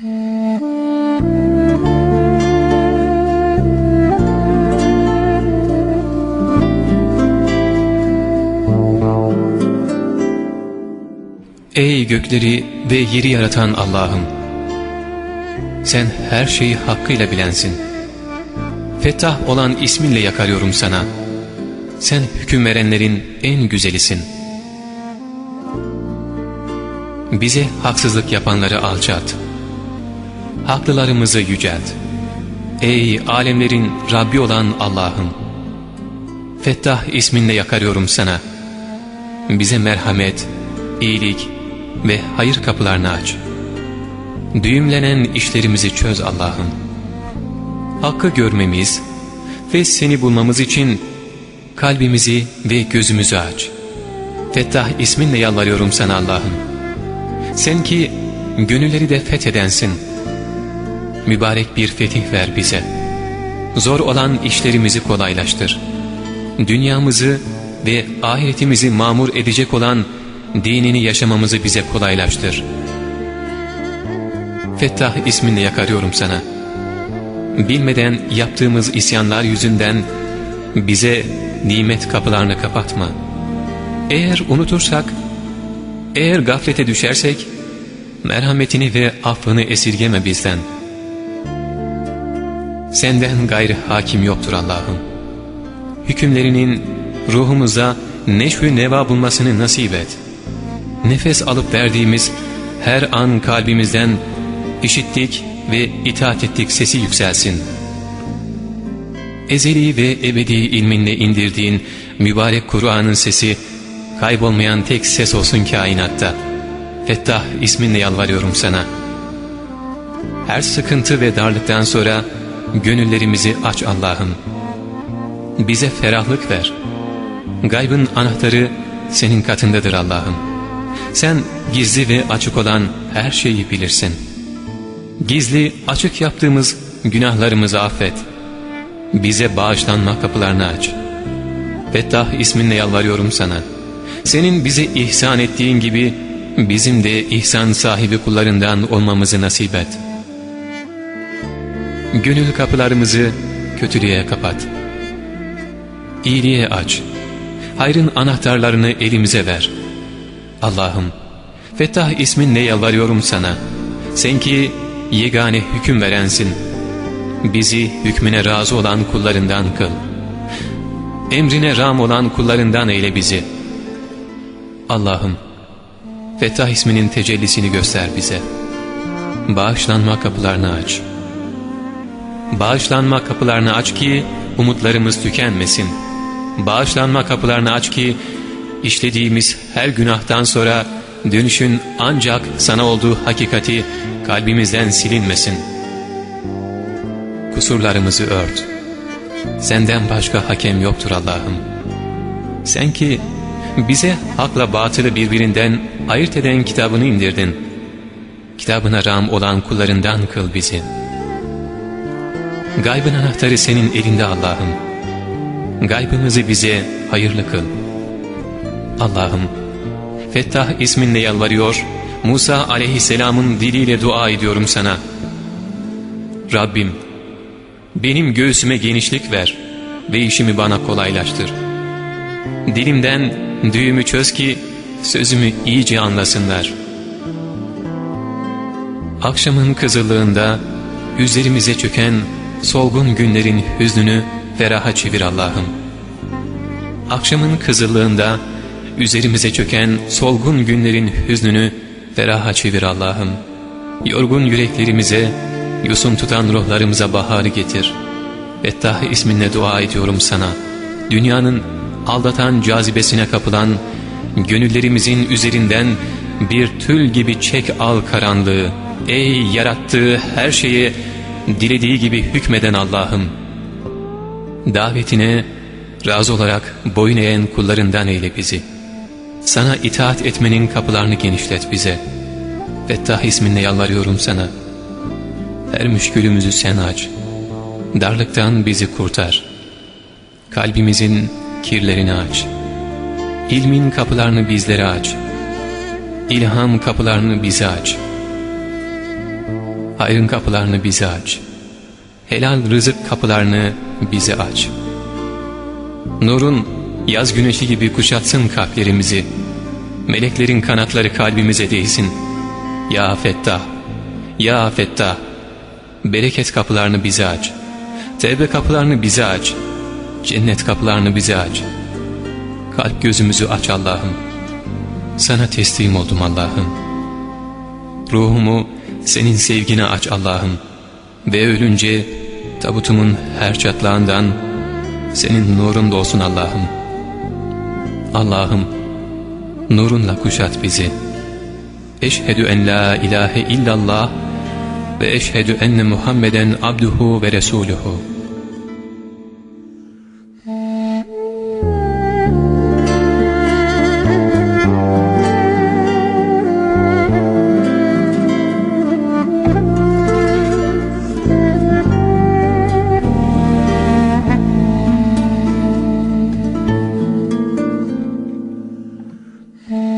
Ey gökleri ve yeri yaratan Allah'ım! Sen her şeyi hakkıyla bilensin. Fettah olan isminle yakarıyorum sana. Sen hüküm verenlerin en güzelisin. Bize haksızlık yapanları alçalt. Haklılarımızı yücelt. Ey alemlerin Rabbi olan Allah'ım! Fettah isminle yakarıyorum sana. Bize merhamet, iyilik ve hayır kapılarını aç. Düğümlenen işlerimizi çöz Allah'ım. Hakkı görmemiz ve seni bulmamız için kalbimizi ve gözümüzü aç. Fettah isminle yalvarıyorum sana Allah'ım. Sen ki gönülleri de fethedensin. Mübarek bir fetih ver bize. Zor olan işlerimizi kolaylaştır. Dünyamızı ve ahiretimizi mamur edecek olan dinini yaşamamızı bize kolaylaştır. Fettah isminle yakarıyorum sana. Bilmeden yaptığımız isyanlar yüzünden bize nimet kapılarını kapatma. Eğer unutursak, eğer gaflete düşersek, merhametini ve affını esirgeme bizden. Senden gayrı hakim yoktur Allah'ım. Hükümlerinin ruhumuza neşvü neva bulmasını nasip et. Nefes alıp verdiğimiz her an kalbimizden işittik ve itaat ettik sesi yükselsin. Ezeli ve ebedi ilminle indirdiğin mübarek Kur'an'ın sesi kaybolmayan tek ses olsun kainatta. Fettah isminle yalvarıyorum sana. Her sıkıntı ve darlıktan sonra gönüllerimizi aç Allah'ım. Bize ferahlık ver. Gaybın anahtarı senin katındadır Allah'ım. Sen gizli ve açık olan her şeyi bilirsin. Gizli, açık yaptığımız günahlarımızı affet. Bize bağışlanma kapılarını aç. Fettah isminle yalvarıyorum sana. Senin bize ihsan ettiğin gibi bizim de ihsan sahibi kullarından olmamızı nasip et. Gönül kapılarımızı kötülüğe kapat. İyiliğe aç. Hayrın anahtarlarını elimize ver. Allah'ım, Fettah isminle yalvarıyorum sana. Sen ki yegane hüküm verensin. Bizi hükmüne razı olan kullarından kıl. Emrine ram olan kullarından eyle bizi. Allah'ım, Fettah isminin tecellisini göster bize. Bağışlanma kapılarını aç. Bağışlanma kapılarını aç ki umutlarımız tükenmesin. Bağışlanma kapılarını aç ki işlediğimiz her günahtan sonra dönüşün ancak sana olduğu hakikati kalbimizden silinmesin. Kusurlarımızı ört. Senden başka hakem yoktur Allah'ım. Sen ki bize hakla batılı birbirinden ayırt eden kitabını indirdin. Kitabına ram olan kullarından kıl bizi. Gaybın anahtarı senin elinde Allah'ım. Gaybımızı bize hayırlı kıl. Allah'ım, Fettah isminle yalvarıyor, Musa aleyhisselamın diliyle dua ediyorum sana. Rabbim, benim göğsüme genişlik ver ve işimi bana kolaylaştır. Dilimden düğümü çöz ki sözümü iyice anlasınlar. Akşamın kızıllığında üzerimize çöken solgun günlerin hüznünü feraha çevir Allah'ım. Akşamın kızıllığında üzerimize çöken solgun günlerin hüznünü feraha çevir Allah'ım. Yorgun yüreklerimize, yusun tutan ruhlarımıza baharı getir. Fettah isminle dua ediyorum sana. Dünyanın aldatan cazibesine kapılan, gönüllerimizin üzerinden bir tül gibi çek al karanlığı. Ey yarattığı her şeye dilediği gibi hükmeden Allah'ım. Davetine razı olarak boyun eğen kullarından eyle bizi. Sana itaat etmenin kapılarını genişlet bize. Fettah isminle yalvarıyorum sana. Her müşkülümüzü sen aç. Darlıktan bizi kurtar. Kalbimizin kirlerini aç. İlmin kapılarını bizlere aç. İlham kapılarını bize aç. Hayrın kapılarını bize aç. Helal rızık kapılarını bize aç. Nurun yaz güneşi gibi kuşatsın kalplerimizi. Meleklerin kanatları kalbimize değsin. Ya Fettah, Ya Fettah, bereket kapılarını bize aç. Tevbe kapılarını bize aç. Cennet kapılarını bize aç. Kalp gözümüzü aç Allah'ım. Sana teslim oldum Allah'ım. Ruhumu senin sevgine aç Allah'ım. Ve ölünce tabutumun her çatlağından senin nurun dolsun Allah'ım. Allah'ım nurunla kuşat bizi. Eşhedü en la ilahe illallah ve eşhedü enne Muhammeden abduhu ve resuluhu. Mm.